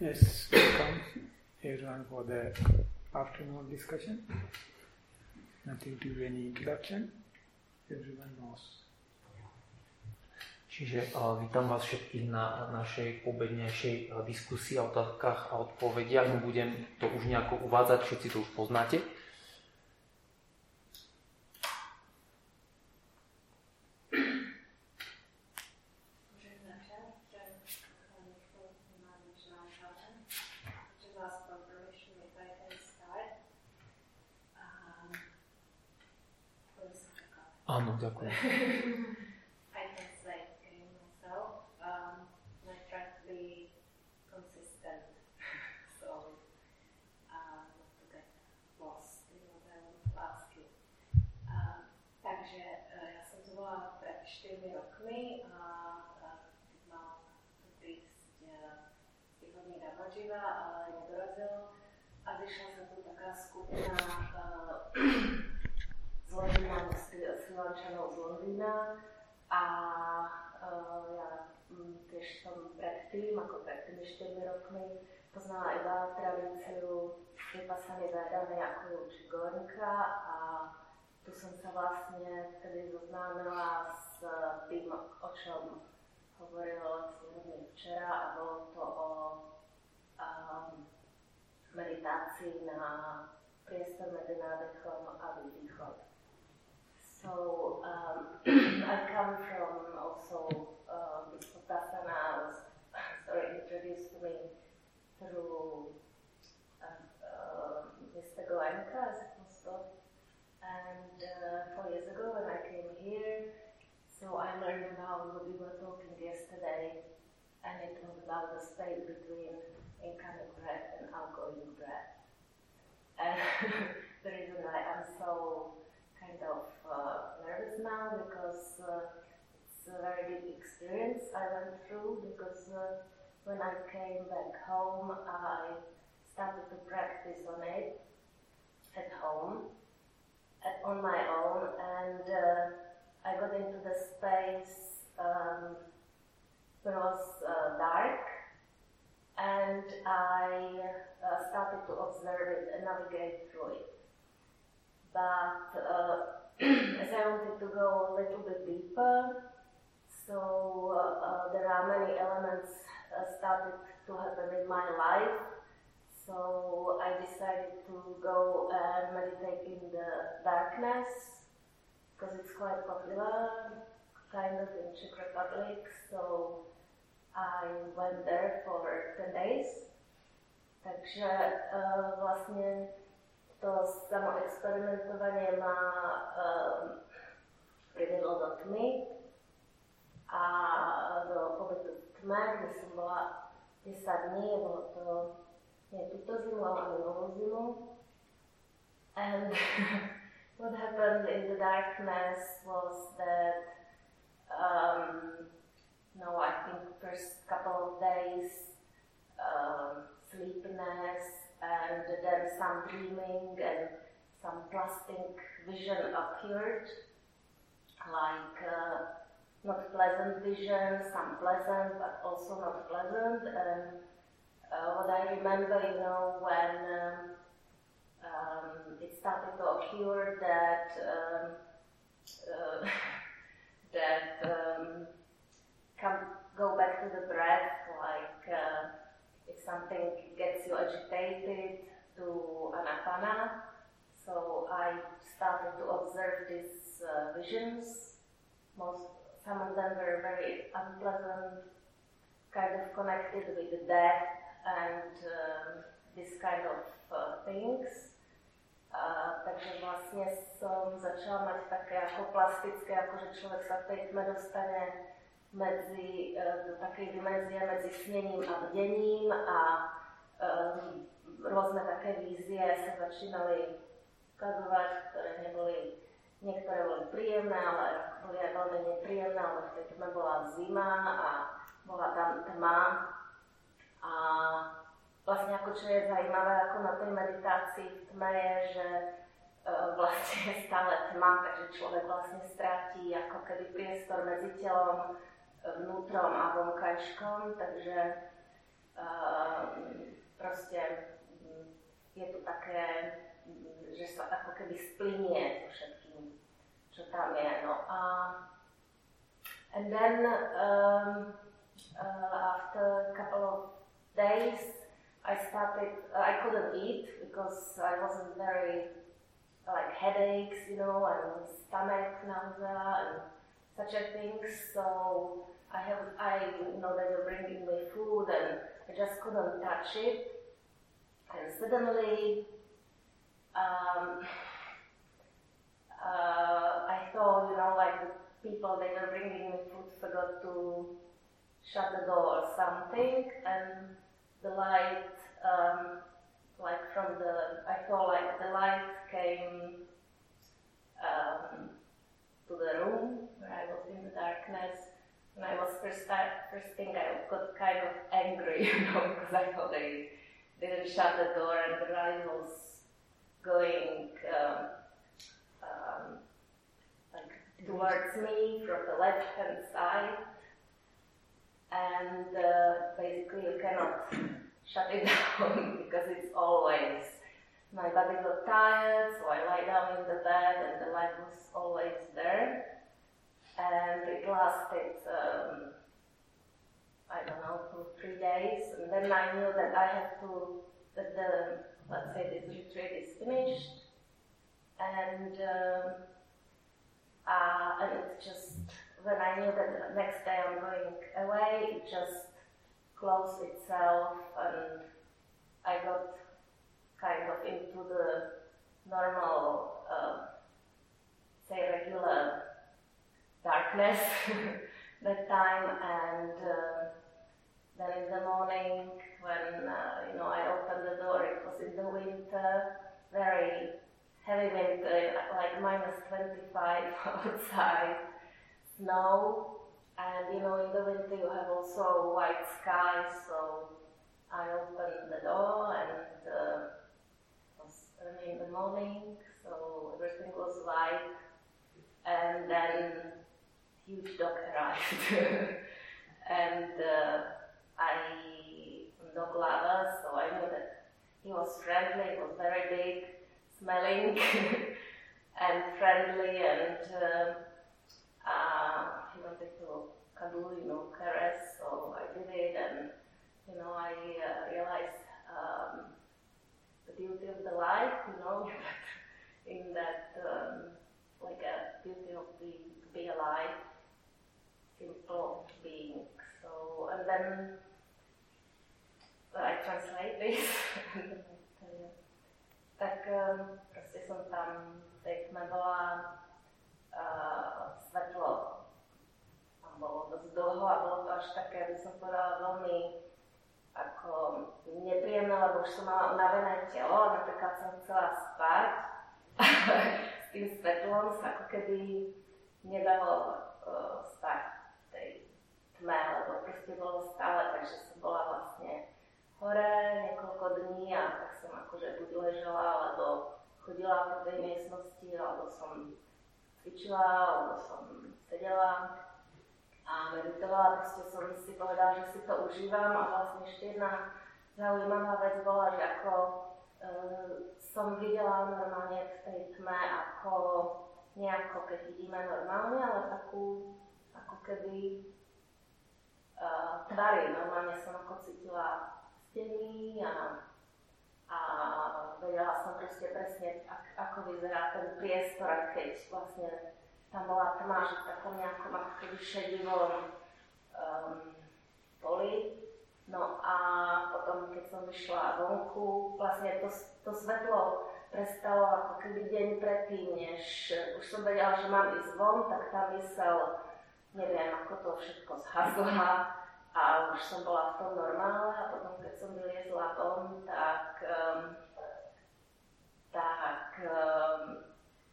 Yes, welcome everyone for the afternoon discussion. Nothing to any introduction. Everyone knows. Čiže uh, vítam vás všetkých na našej pobednejšej uh, diskusii o otázkach a odpovediach. Nebudem to už nejako uvádzať, všetci to už poznáte. Áno, ďakujem. Slovenčanov z Londýna a uh, ja m, tiež som predtým, ako pred tými 4 rokmi, poznala iba tradíciu vypasaný Vedany ako či Gornka a tu som sa vlastne vtedy zoznámila s tým, o čom hovoril Svihodný včera a bolo to o um, meditácii na priestor medzi nádechom a výdychom. So um, I come from also um, sorry, introduced me through uh, uh, Mr. Goenka. And uh, four years ago when I came here, so I learned about what we were talking yesterday, and it was about the space between incoming breath and outgoing breath. And the reason I am so kind of uh, nervous now because uh, it's a very big experience I went through because uh, when I came back home, I started to practice on it at home, at, on my own, and uh, I got into the space um, it was uh, dark, and I uh, started to observe it and navigate through it. But uh, as I wanted to go a little bit deeper, so uh, uh, there are many elements uh, started to happen in my life. So I decided to go and meditate in the darkness because it's quite popular, kind of in Czech Republic. So I went there for 10 days. Takže uh, vlastne to samo ma um, privedlo do tmy a do pobytu v kde som bola 10 dní, bolo to nie túto zimu, ale zimu. And what happened in the darkness was that um, no, I think first couple of days um, sleepiness, and then some dreaming and some plastic vision appeared, like uh, not pleasant vision, some pleasant, but also not pleasant. And uh, what I remember, you know, when um, um, it started to occur that um, uh, that um, come go back to the breath, like uh, something gets you agitated to anapana. So I started to observe these uh, visions. Most, some of them were very unpleasant, kind of connected with death and um, this kind of uh, things. Uh, takže vlastne som začala mať také ako plastické, ako že v tej tme dostane medzi, e, do takej dimenzie medzi snením a bdením a um, rôzne také vízie sa začínali ukazovať, ktoré neboli, niektoré boli príjemné, ale boli aj veľmi nepríjemné, ale v tej bola zima a bola tam tma. A vlastne ako čo je zaujímavé ako na tej meditácii v tme je, že uh, vlastne je stále tma, takže človek vlastne stráti ako keby priestor medzi telom vnútrom a vonkajškom, takže je to také, že sa ako keby splinie so všetkým, čo tam je. No a and then um, uh, after a couple of days I started, uh, I couldn't eat because I wasn't very like headaches, you know, and stomach nausea and such a thing. So I have, I you know they're bringing me food and I just couldn't touch it. And suddenly, um, uh, I thought, you know, like the people they were bringing me food forgot to shut the door or something, and the light, um, like from the, I thought like the light came um, to the room where I was in the darkness. And I was first, first thing I got kind of angry, you know, because I thought didn't shut the door and the light was going um, um, like towards me from the left hand side. And uh, basically, you cannot shut it down because it's always my body got tired, so I lie down in the bed and the light was always there. And it lasted, um, I don't know, two, three days. And then I knew that I have to, that the, let's say this retreat is finished. And, um, uh, and it just, when I knew that the next day I'm going away, it just closed itself and I got kind of into the normal, uh, say, regular darkness that time. And uh, then in the morning, when uh, you know I opened the door, it was in the winter, very heavy winter, like minus 25 outside, snow. And you know, in the winter you have also white sky, so I opened the door and uh, it was early in the morning, so everything was white. And then huge dog arrived. and uh, I, dog lover, so I knew that he was friendly, he was very big, smelling, and friendly, and uh, uh, he wanted to cuddle, you know, caress, so I did it, and, you know, I uh, realized um, the beauty of the life, you know, in that, um, like a beauty of being, to be alive, simple being. So, and then I translate this. tak um, prostě jsem tam, teď jsme byla uh, svetlo. A bolo dosť dlho a bolo to až také, by som povedala, veľmi ako nepríjemné, lebo už som mala unavené telo a napríklad som chcela spať. s tým svetlom sa ako keby nedalo uh, spať v tej tme, lebo proste bolo stále, takže som bola vlastne hore niekoľko dní a tak som akože buď ležela, alebo chodila po tej miestnosti, alebo som cvičila, alebo som sedela a meditovala, proste som si povedala, že si to užívam a vlastne ešte jedna zaujímavá vec bola, že ako e, som videla normálne v tej tme ako nejako, keď vidíme normálne, ale takú ako keby e, tvary. Normálne som ako cítila steny a, a vedela som proste presne, ako vyzerá ten priestor, keď vlastne tam bola tma, že v takom nejakom ako keby šedivom um, poli. No a potom, keď som vyšla vonku, vlastne to, to svetlo prestalo ako keby deň predtým, než už som vedela, že mám ísť von, tak tá mysel, neviem, ako to všetko zhasla a už som bola v tom normále a potom, keď som vyliezla von, tak, um, tak um,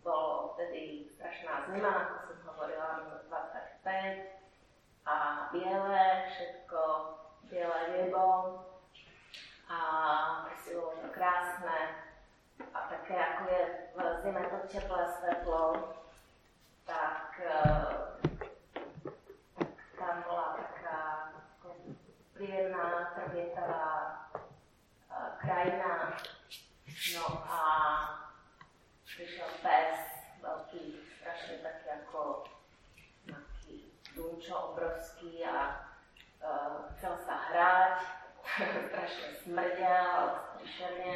bolo vtedy strašná zima, ako som hovorila, minus 25 a biele, všetko biele nebo a proste bolo to krásne a také ako je v zime to teplé svetlo, tak uh, tam bola taká príjemná, trvietavá uh, krajina. No a prišiel pes, veľký, strašne taký ako nejaký dunč niečo obrovský a uh, chcel sa hrať, strašne smrdia, strišerne,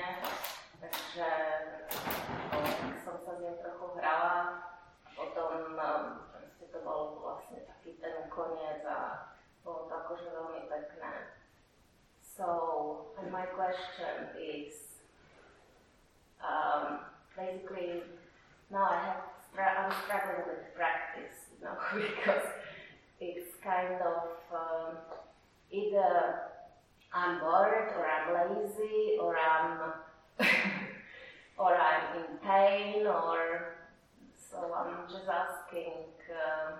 takže no, tak som sa s ním trochu hrala. Potom um, to bol vlastne taký ten koniec a akože veľmi. So, and my question is, um, basically, now I have, I'm struggling with practice, you know, because it's kind of um, either I'm bored or I'm lazy or I'm or I'm in pain or so I'm just asking uh,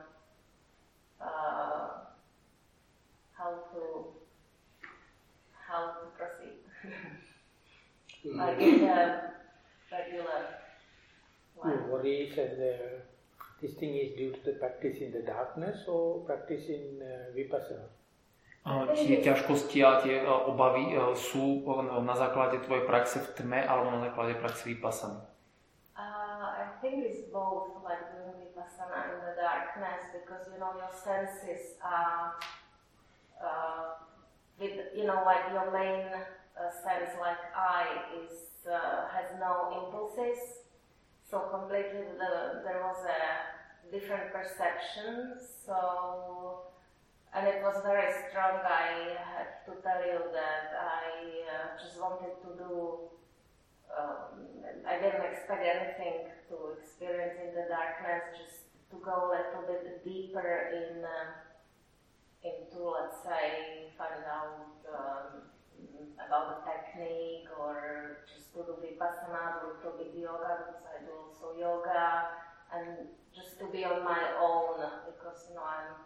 uh, how to how to proceed. like in the regular one. worries and uh, this thing is due to the practice in the darkness or practice in uh, vipassana? Tie ťažkosti a tie obavy sú na základe tvojej praxe v tme alebo na základe praxe vipassana? Uh, I think it's both, like doing vipassana in the darkness, because you know your senses are, uh, with, you know, like your main uh, sense, like eye, is uh, has no impulses. So completely, the, there was a different perception. So, and it was very strong. I have to tell you that I uh, just wanted to do. Um, I didn't expect anything to experience in the darkness. Just to go a little bit deeper in uh, into, let's say, find out. Um, about the technique or just to do vipassana, do a little bit yoga because I do also yoga and just to be on my own because you know I'm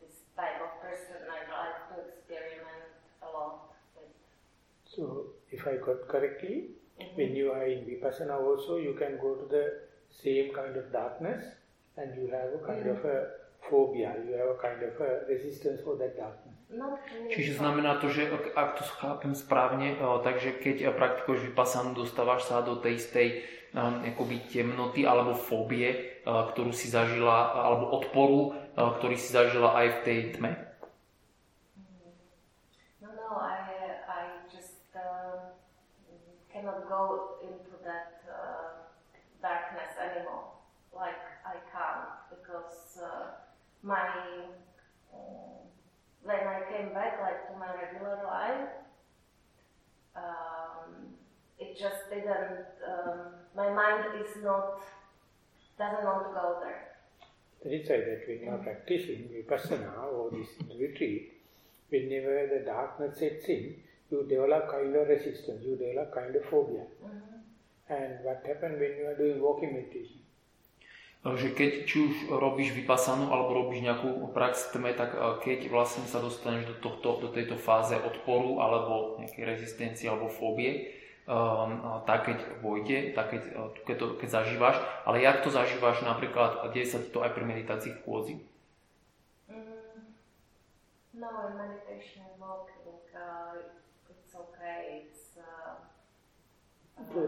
this type of person I like to experiment a lot with. So if I got correctly, mm -hmm. when you are in vipassana also you can go to the same kind of darkness and you have a kind mm -hmm. of a phobia, you have a kind of a resistance for that darkness. No, Čiže znamená to, že ak to chápem správne, eh, takže keď praktikuješ vypasanú, dostávaš sa do tej istej um, akoby temnoty alebo fóbie, uh, ktorú si zažila, alebo odporu, uh, ktorý si zažila aj v tej tme. Regular life, um, it just didn't. Um, my mind is not doesn't want to go there. That is why that when you are practicing vipassana or this retreat, whenever the darkness sets in, you develop kind of resistance, you develop kind of phobia. Mm -hmm. And what happens when you are doing walking meditation? Že keď či už robíš vypasanú alebo robíš nejakú prax tme, tak eh, keď vlastne sa dostaneš do, tohto, do tejto fáze odporu alebo nejakej rezistencie alebo fóbie, um, tak keď vojde, tak keď, eh, keď, to, keď zažívaš, ale jak to zažívaš napríklad, deje sa ti to aj pri meditácii v chôdzi? Mm, no, in meditation uh, it's okay. It's, uh,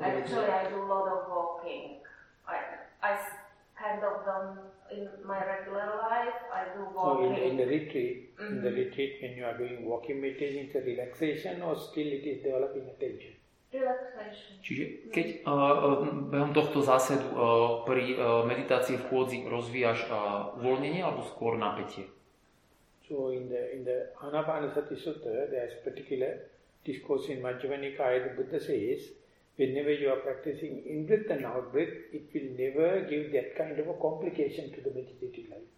actually, I do a lot of walking. I, I kind of done in my regular life. I do walking. So in, in the retreat, mm -hmm. in the mm-hmm. retreat when you are doing walking meditation, it's a relaxation or still it is developing attention? Relaxation. Čiže keď uh, behom tohto zásedu uh, pri uh, meditácii v chôdzi rozvíjaš uh, uvoľnenie alebo skôr napätie? So in the in the Anapanasati Sutta, there is a particular discourse in Majjhima Nikaya, the Buddha says, whenever you are practicing in-breath and out-breath, it will never give that kind of a complication to the meditative life.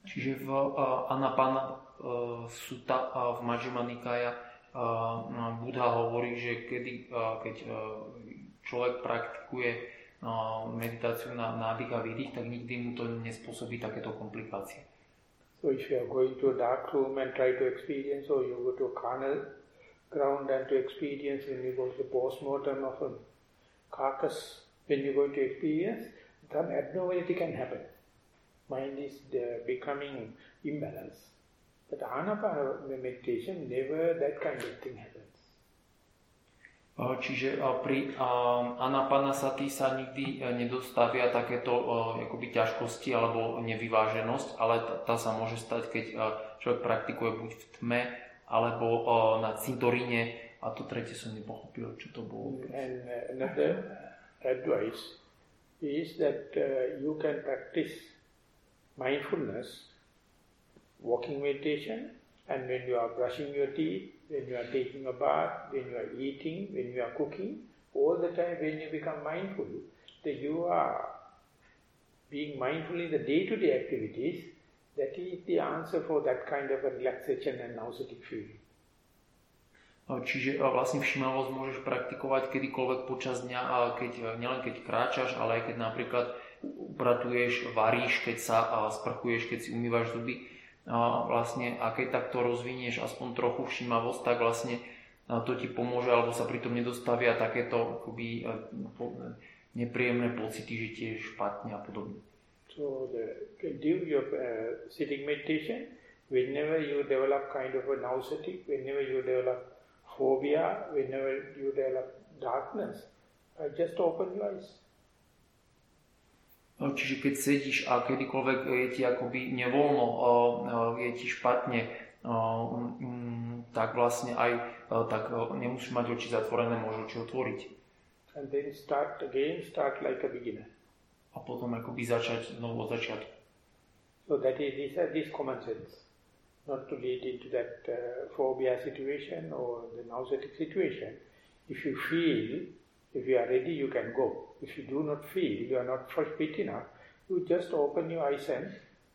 Čiže v uh, Anapana uh, Sutta uh, v Majjhima Nikaya uh, Buddha hovorí, že kedy, uh, keď uh, človek praktikuje uh, meditáciu na nádych a výdych, tak nikdy mu to nespôsobí takéto komplikácie. So if you are going to a dark room and try to experience or you go to a carnal ground and to experience when you go to the post-mortem of a carcass, when you go to experience, some abnormality can happen. Mind is uh, becoming imbalanced. But anapana meditation, never that kind of thing happens. Čiže pri anapanasati sa nikdy nedostavia takéto akoby ťažkosti alebo nevyváženosť, ale tá sa môže stať, keď človek praktikuje buď v tme, alebo na cintoríne a to tretie som nepochopil, čo to bolo. And another advice is that uh, you can practice mindfulness, walking meditation, and when you are brushing your teeth, when you are taking a bath, when you are eating, when you are cooking, all the time when you become mindful, that you are being mindful in the day-to-day -day activities, that is the answer for that kind of a relaxation and nauseatic feeling. Čiže vlastne všímavosť môžeš praktikovať kedykoľvek počas dňa, keď, nielen keď kráčaš, ale aj keď napríklad upratuješ, varíš, keď sa sprchuješ, keď si umývaš zuby. Vlastne, a keď takto rozvinieš aspoň trochu všímavosť, tak vlastne to ti pomôže, alebo sa pritom nedostavia takéto akoby, nepríjemné pocity, že ti je špatne a podobne. So the, do your uh, sitting meditation, whenever you develop kind of a nauseatic, whenever you develop phobia, whenever you develop darkness, uh, just open your eyes. No, čiže keď sedíš a kedykoľvek je ti akoby nevoľno, je ti špatne, mm, tak vlastne aj tak nemusíš mať oči zatvorené, môžeš oči otvoriť. And then start again, start like a beginner. A potom akoby začať znovu od začiatku. So that is, this, common sense. not to lead into that uh, phobia situation or the nauseatic situation. If you feel, if you are ready, you can go. If you do not feel, you are not fit enough, you just open your eyes and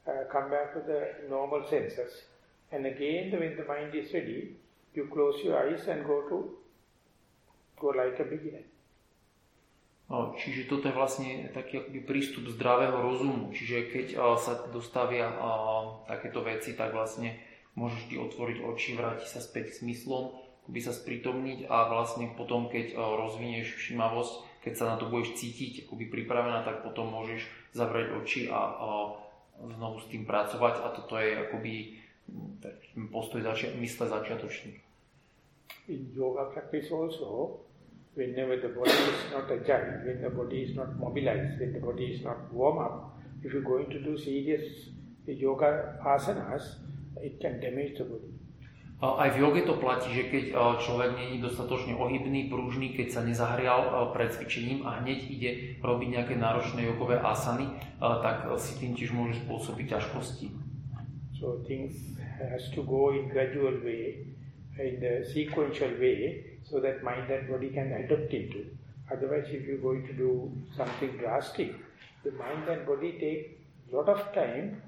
uh, come back to the normal senses. And again, when the mind is ready, you close your eyes and go to, go like a beginner. Čiže toto je vlastne taký akoby prístup zdravého rozumu. Čiže keď sa dostavia takéto veci, tak vlastne môžeš ti otvoriť oči, vrátiť sa späť k smyslom, by sa sprítomniť a vlastne potom, keď rozvinieš všimavosť, keď sa na to budeš cítiť akoby pripravená, tak potom môžeš zavrieť oči a, znovu s tým pracovať a toto je akoby postoj začia- mysle začiatočný. In yoga practice whenever the body is not agile, when the body is not mobilized, when the body is not warm up, if you're going to do serious yoga asanas, it can damage the body. Aj v joge to platí, že keď človek nie je dostatočne ohybný, pružný, keď sa nezahrial pred cvičením a hneď ide robiť nejaké náročné jogové asany, tak si tým tiež môže spôsobiť ťažkosti. So things has to go in gradual way, in the sequential way, so that mind and body can adapt into. Otherwise, if you're going to do something drastic, the mind and body take a lot of time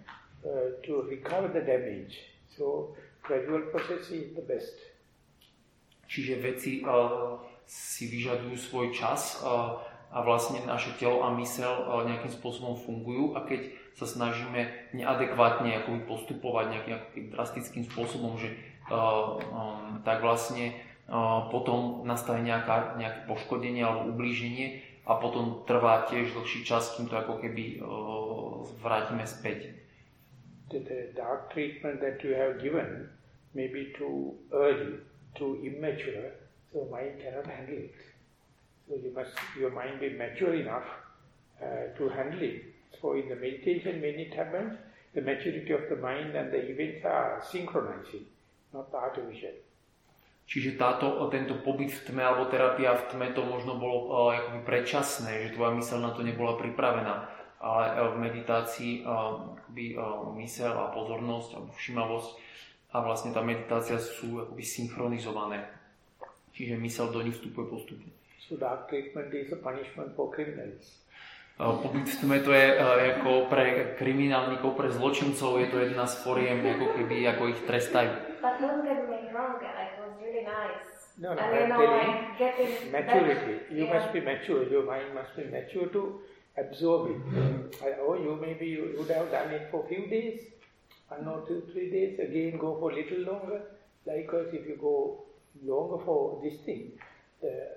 uh, to recover the damage. So, gradual process is the best. Čiže veci uh, si vyžadujú svoj čas uh, a vlastne naše telo a mysel uh, nejakým spôsobom fungujú a keď sa snažíme neadekvátne akoby postupovať nejakým, nejakým drastickým spôsobom, že uh, um, tak vlastne potom nastane nejaká, nejaké poškodenie alebo ublíženie a potom trvá tiež dlhší čas, kým to ako keby vrátime späť. The dark treatment that you have given may be too early, too immature, so mind cannot handle it. So you must, your mind be mature enough uh, to handle it. So in the meditation, when it happens, the maturity of the mind and the events are synchronizing, not artificial. Čiže táto, tento pobyt v tme alebo terapia v tme to možno bolo uh, akoby predčasné, že tvoja mysel na to nebola pripravená. Ale uh, v meditácii uh, akoby, uh, mysel a pozornosť alebo všimavosť a vlastne tá meditácia sú akoby synchronizované. Čiže mysel do nich vstupuje postupne. So dark treatment is a punishment for criminals. Pobyt v tme to je ako pre kriminálnikov, pre zločincov, je to jedna z foriem, ako keby, ako ich trestajú. But don't get me wrong, nice. No, no, and I'm telling getting maturity. You yeah. must be mature. Your mind must be mature to absorb it. I, or you maybe you would have done it for few days, one or two, three days. Again, go for a little longer. Likewise, if you go longer for this thing, the,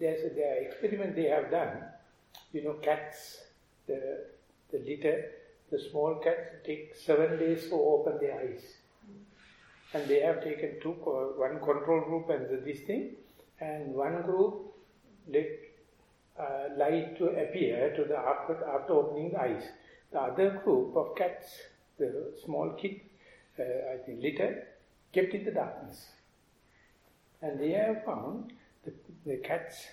there's a, the experiment they have done. You know, cats, the the litter, the small cats take seven days to open their eyes and they have taken two, one control group and this thing, and one group let uh, light to appear to the after, after opening the eyes. The other group of cats, the small kid, uh, I think litter, kept in the darkness. And they have found the, the cats,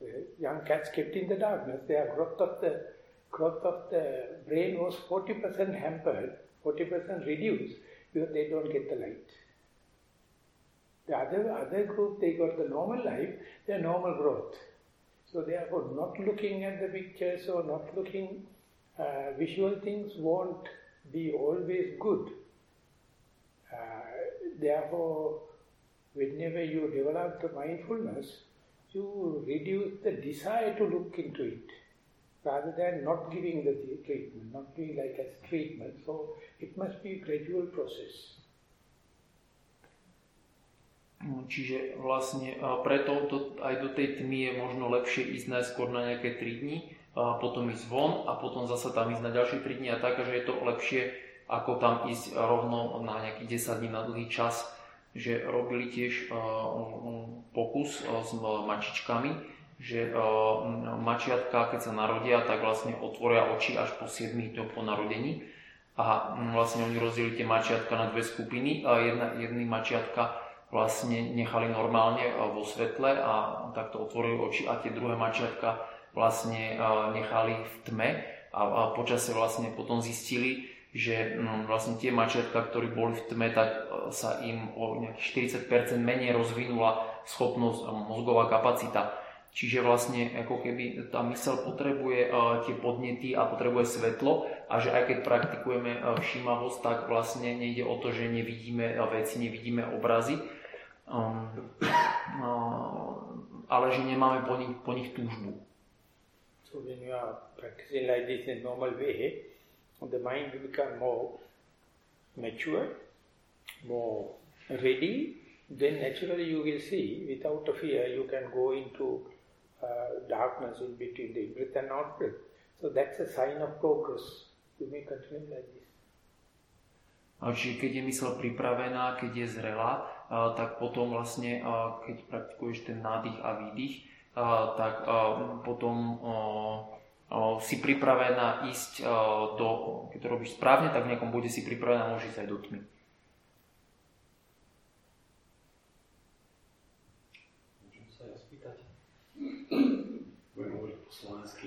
the young cats kept in the darkness, their growth of the growth of the brain was 40% hampered, 40% reduced, because they don't get the light. The other, other group, they got the normal life, their normal growth. So therefore, not looking at the pictures or not looking uh, visual things won't be always good. Uh, therefore, whenever you develop the mindfulness, you reduce the desire to look into it rather than not giving the treatment, not doing like as treatment. So it must be a gradual process. Čiže vlastne preto to, aj do tej tmy je možno lepšie ísť najskôr na nejaké 3 dní, potom ísť von a potom zasa tam ísť na ďalšie 3 dní a tak, že je to lepšie ako tam ísť rovno na nejaký 10 dní na dlhý čas, že robili tiež pokus s mačičkami, že mačiatka, keď sa narodia, tak vlastne otvoria oči až po 7 dňoch po narodení. A vlastne oni rozdielili tie mačiatka na dve skupiny jedna, jedný mačiatka vlastne nechali normálne vo svetle a takto otvorili oči a tie druhé mačiatka vlastne nechali v tme a počasie vlastne potom zistili, že no, vlastne tie mačiatka, ktorí boli v tme, tak sa im o nejakých 40% menej rozvinula schopnosť, mozgová kapacita. Čiže vlastne ako keby tá mysel potrebuje tie podnety a potrebuje svetlo a že aj keď praktikujeme všímavosť, tak vlastne nejde o to, že nevidíme veci, nevidíme obrazy, um, uh, ale že nemáme po nich, po nich túžbu. So when you are practicing like this in a normal way, the mind will become more mature, more ready, then naturally you will see, without a fear, you can go into uh, darkness in between the in-breath and out-breath. So that's a sign of progress. You may continue like this. Čiže keď je mysl pripravená, keď je zrelá, tak potom vlastne, keď praktikuješ ten nádych a výdych, tak potom si pripravená ísť do, keď to robíš správne, tak v nejakom bude si pripravená, môže ísť aj do tmy.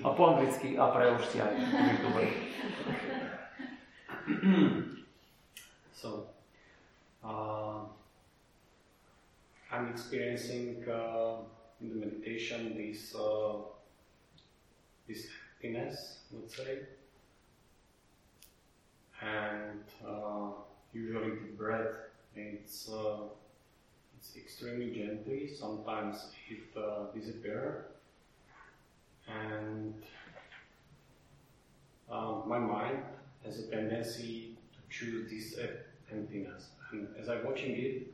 A po anglicky a prelož si aj. Dobre. so, uh, I'm experiencing uh, in the meditation this uh, this happiness, let's say, and uh, usually the breath it's it's extremely gently. Sometimes it uh, disappears, and uh, my mind has a tendency to choose this emptiness. And as I'm watching it,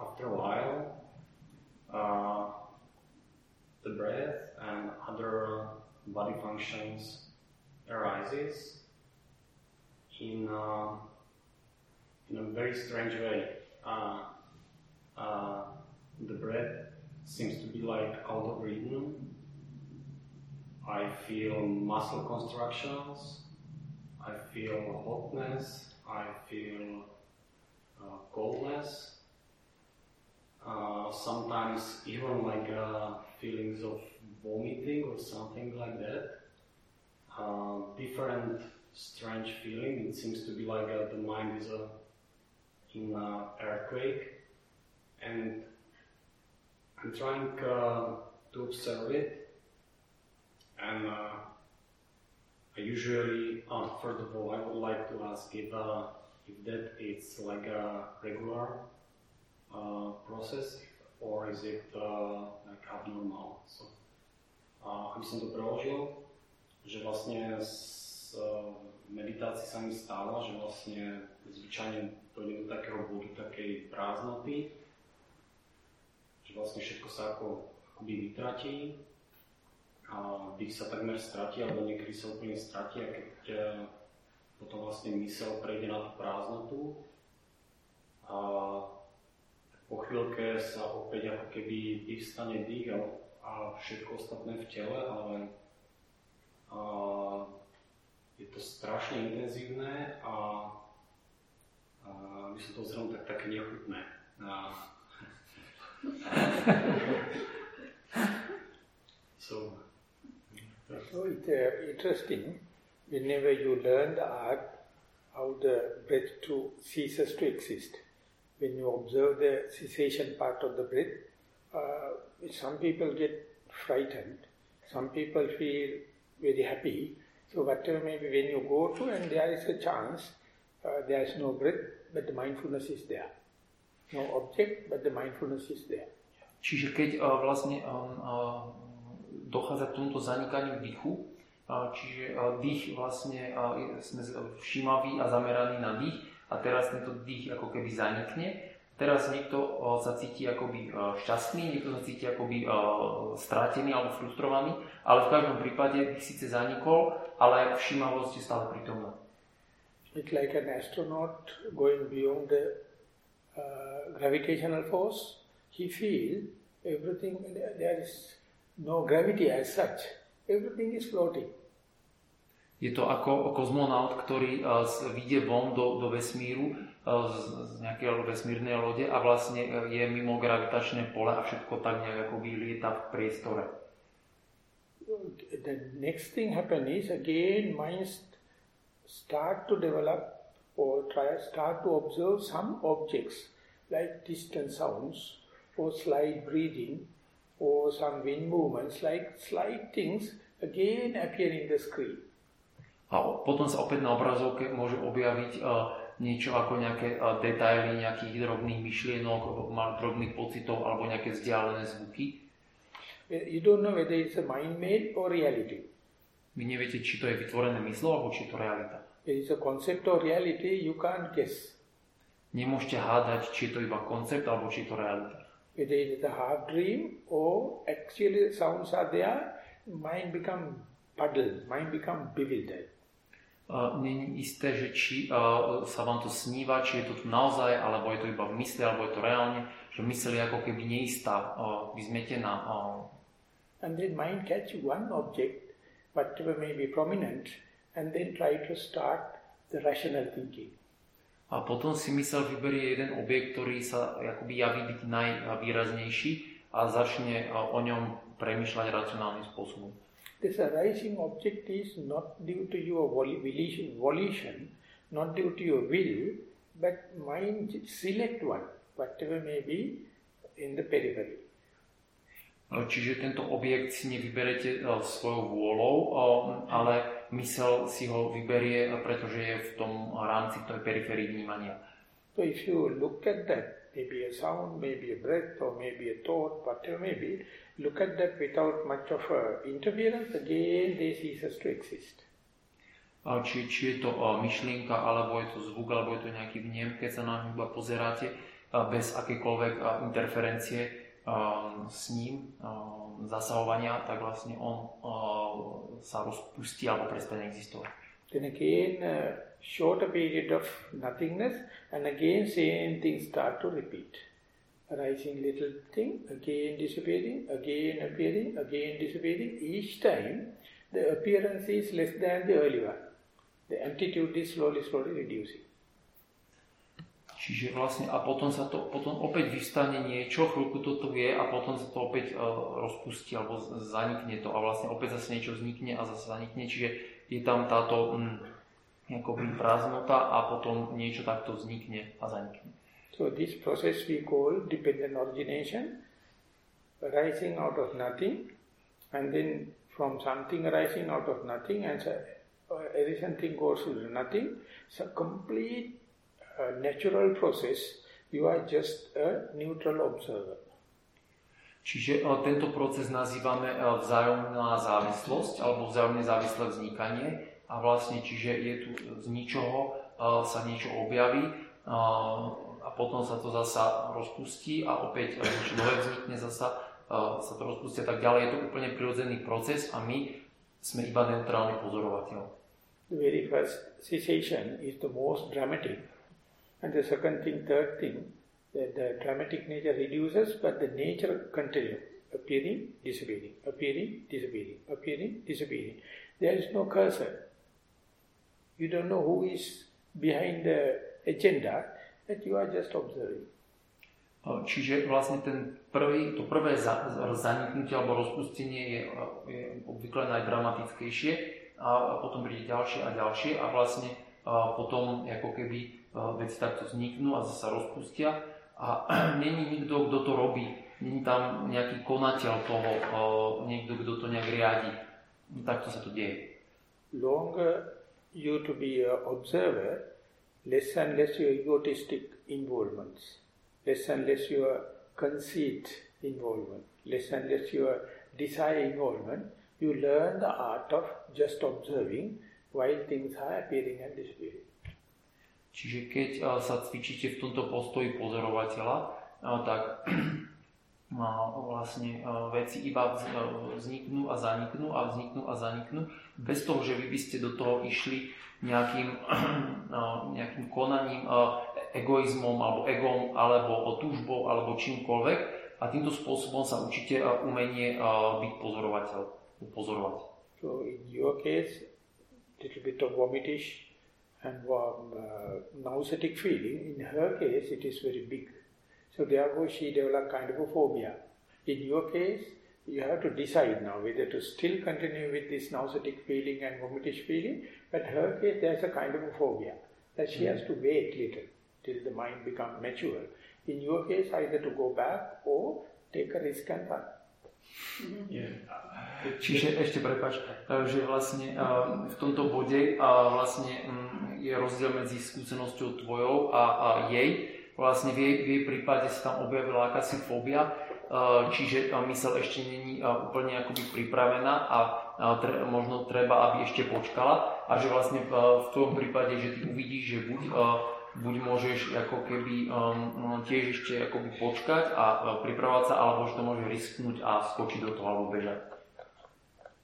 after a while, uh, the breath and other body functions arises in, uh, in a very strange way. Uh, uh, the breath seems to be like rhythm. I feel muscle constructions. I feel hotness. I feel uh, coldness. Uh, sometimes even like uh, feelings of vomiting or something like that. Uh, different strange feeling. It seems to be like uh, the mind is uh, in an earthquake, and I'm trying to observe it. And I usually, first of all, I would like to ask if if that is like a regular process or is it uh, abnormal. So, uh, aby som to preložil, že vlastne z uh, meditácii sa mi stáva, že vlastne zvyčajne dojde do takého bodu takej prázdnoty, že vlastne všetko sa ako akoby vytratí, a dých sa takmer stratí, alebo niekedy sa úplne stratí a keď uh, potom vlastne mysel prejde na tú prázdnotu, a po chvíľke sa opäť ako keby vyvstane dých a, a všetko ostatné v tele, ale a, je to strašne intenzívne a, a by som to zhrnul tak také nechutné. A, so, so it's uh, interesting, whenever you learn the art, how the breath to ceases to exist. When you observe the cessation part of the breath, uh, some people get frightened, some people feel very happy. So whatever maybe when you go to and there is a chance, uh, there is no breath, but the mindfulness is there. No object, but the mindfulness is there. Čiže keď uh, vlastne um, uh, dochádza k tomuto zanikaniu dýchu, uh, čiže uh, dých vlastne uh, sme všímaví a zameraní na dých a teraz tento dých ako keby zanikne. Teraz niekto uh, sa cíti akoby uh, šťastný, niekto sa cíti akoby uh, strátený alebo frustrovaný, ale v každom prípade síce zanikol, ale všímavosť je stále prítomná. It's like an astronaut going beyond the uh, gravitational force he feel everything, there is no gravity as such. Everything is floating. Je to ako kozmonaut, ktorý uh, vyjde von do, do vesmíru uh, z, z nejakej vesmírnej lode a vlastne uh, je mimo gravitačné pole a všetko tak nejak ako lieta v priestore. The next thing happen is again minds start to develop or try start to observe some objects like distant sounds or slight breathing or some wind movements, like slight things again appear in the screen. A potom sa opäť na obrazovke môže objaviť uh, niečo ako nejaké uh, detaily nejakých drobných myšlienok, drobných pocitov alebo nejaké vzdialené zvuky. You don't know whether it's a mind-made or reality. Vy neviete, či to je vytvorené myslou, alebo či to realita. It's a concept or reality, you can't guess. Nemôžete hádať, či je to iba koncept, alebo či je to realita whether it is a half dream or actually sounds are there, mind become puddled, mind become bewildered. Není isté, že či sa vám to sníva, či je to tu naozaj, alebo je to iba v mysli, alebo je to reálne, že mysl je ako keby neistá, vyzmetená. And then mind catch one object, whatever may be prominent, and then try to start the rational thinking. A potom si mysel vyberie jeden objekt, ktorý sa akoby javí byť najvýraznejší a začne o ňom premýšľať racionálnym spôsobom. This arising object is not due to your volition, volition, not due to your will, but mind select one, whatever may be in the periphery. Čiže tento objekt si nevyberete svojou vôľou, ale mysel si ho vyberie, pretože je v tom rámci, v tej periférii vnímania. So if you look at that, maybe a sound, maybe a breath, or maybe a thought, whatever may be, look at that without much of a interference, again they ceases to exist. Či, či je to myšlienka, alebo je to zvuk, alebo je to nejaký vnem, keď sa na iba pozeráte bez akékoľvek interferencie s ním, zasahovania, tak vlastne on uh, sa rozpustí alebo prestane existovať. Then again, uh, shorter period of nothingness, and again same things start to repeat. Arising little thing, again disappearing, again appearing, again disappearing. Each time, the appearance is less than the early one. The amplitude is slowly, slowly reducing. Čiže vlastne a potom sa to, potom opäť vystane niečo, chvíľku to tu je a potom sa to opäť uh, rozpustí alebo zanikne to a vlastne opäť zase niečo vznikne a zase zanikne, čiže je tam táto hm, akoby prázdnota a potom niečo takto vznikne a zanikne. So this process we call dependent origination, arising out of nothing and then from something arising out of nothing and uh, everything goes to nothing, It's a complete natural process, you are just a neutral observer. Čiže uh, tento proces nazývame uh, vzájomná závislosť alebo vzájomne závislé vznikanie a vlastne čiže je tu z ničoho uh, sa niečo objaví a potom sa to zasa rozpustí a opäť niečo nové vznikne zasa sa to rozpustí a tak ďalej. Je to úplne prirodzený proces a my sme iba neutrálny pozorovateľ. The very first cessation is the most dramatic And the second thing, third thing, the, the dramatic nature reduces, but the nature continues, appearing, disappearing, appearing, disappearing, appearing, disappearing. There is no cursor. You don't know who is behind the agenda, but you are just observing. Čiže vlastne ten prvý, to prvé zaniknutie alebo rozpustenie je, je obvykle najdramatickejšie a potom príde ďalšie a ďalšie a vlastne a potom ako keby veci takto vzniknú a zase rozpustia a není nikto, kto to robí. Není tam nejaký konateľ toho, niekto, kto to nejak riadi. Takto sa to deje. Longer uh, you to be an observer, less and less your egotistic involvements. less and less your conceit involvement, less and less your desire involvement, you learn the art of just observing while things are appearing and disappearing. Čiže keď uh, sa cvičíte v tomto postoji pozorovateľa, uh, tak uh, vlastne veci iba vzniknú a zaniknú a vzniknú a zaniknú, bez toho, že vy by ste do toho išli nejakým, nejakým konaním egoizmom alebo egom alebo túžbou alebo čímkoľvek. A týmto spôsobom sa učíte umenie byť pozorovateľ, pozorovať. So in your case, little bit of vomitish and um, uh, nauseatic feeling. In her case, it is very big. So therefore she developed kind of a phobia. In your case, you have to decide now whether to still continue with this nauseatic feeling and vomitish feeling, but her case there's a kind of a phobia that she mm. has to wait little till the mind becomes mature. In your case, either to go back or take a risk and run. Čiže ešte prepač, že vlastne v tomto bode vlastne mm, je rozdiel medzi skúsenosťou tvojou a, a jej. Vlastne v jej, v jej prípade sa tam objavila akási fóbia, čiže mysel ešte není úplne akoby pripravená a tre, možno treba, aby ešte počkala a že vlastne v tvojom prípade, že ty uvidíš, že buď buď môžeš ako keby um, tiež ešte akoby počkať a uh, pripravovať sa, alebo že to môže risknúť a skočiť do toho alebo bežať.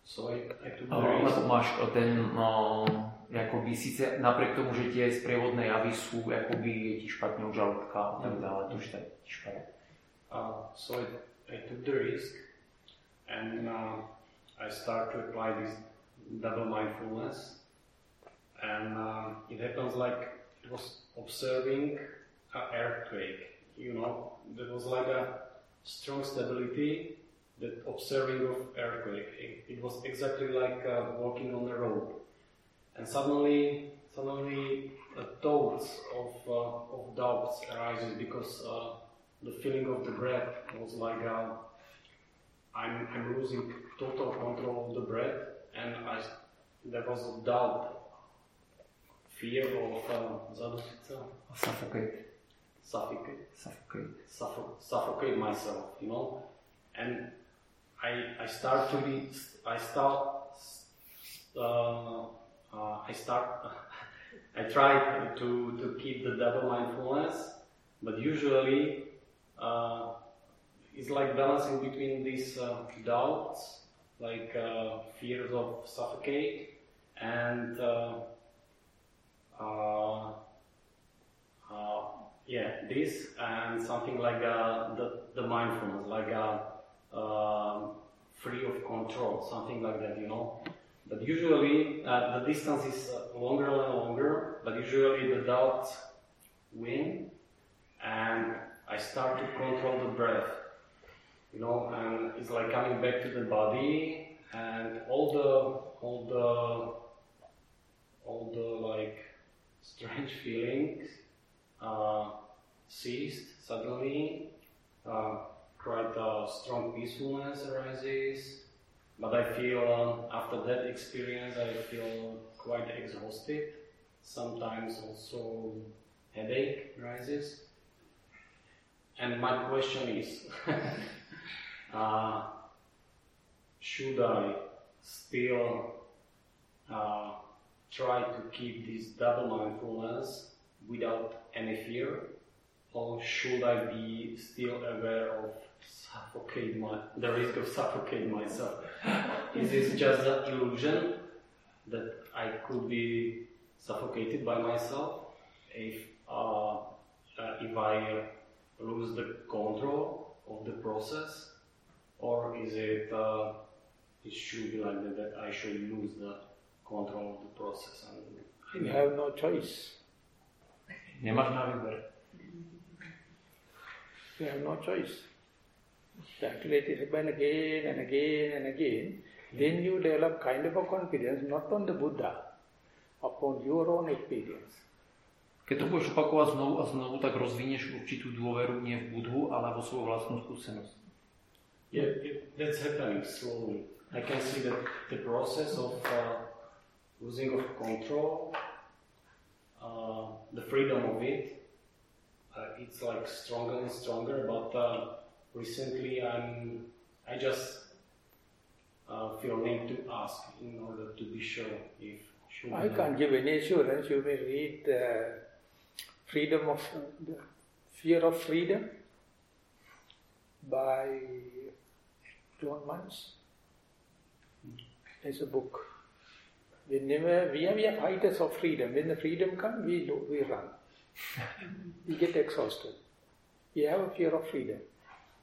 So I, I uh, máš ten, um, akoby síce napriek tomu, že tie sprievodné javy sú, akoby je ti špatne od žalúdka a tak ďalej, to už tak špatne. Uh, so I, I took the risk and uh, I start to apply this double mindfulness and uh, it happens like it was observing an earthquake. You know, there was like a strong stability that observing of earthquake. It, it was exactly like uh, walking on a road. And suddenly, suddenly, uh, thoughts of, uh, of doubts arises because uh, the feeling of the breath was like uh, I'm, I'm losing total control of the breath, and I, there was a doubt fear of um, Suffocate. Suffocate. Suffocate. Suffocate. Suffocate myself, you know. And I I start to be I start uh, uh, I start I try to to keep the double mindfulness, but usually uh, it's like balancing between these uh, doubts, like uh, fears of suffocate, and uh, uh, uh, yeah, this and something like uh, the, the mindfulness, like um, free of control, something like that, you know. But usually uh, the distance is longer and longer, but usually the doubts win and I start to control the breath, you know, and it's like coming back to the body and all the, all the, all the like strange feelings uh, ceased suddenly. Uh, quite a strong peacefulness arises. But I feel uh, after that experience, I feel quite exhausted. Sometimes also headache rises. And my question is, uh, should I still uh, try to keep this double mindfulness without any fear? Or should I be still aware of suffocate my, the risk of suffocating myself? Is this just an illusion that I could be suffocated by myself if, uh, uh, if I lose the control of the process, or is it uh, it should be like that, that I should lose the control the process? And you have no choice. Nemáš na výber. You have no choice. Calculate it happen again and again and again. Then you develop kind of a confidence not on the Buddha, upon your own experience. Keď to budeš opakovať znovu a znovu, tak rozvinieš určitú dôveru nie v Budhu, ale vo svoju vlastnú skúsenosť. Yeah, it, that's happening slowly. I can see that the process of uh, losing of control, uh, the freedom of it, uh, it's like stronger and stronger. But uh, recently, I'm I just uh, feel need to ask in order to be sure if should I can't give any assurance. You may read the freedom of the fear of freedom by John Munch. It's a book. Whenever we are, we are fighters of freedom. When the freedom comes, we do, we run. we get exhausted. We have a fear of freedom.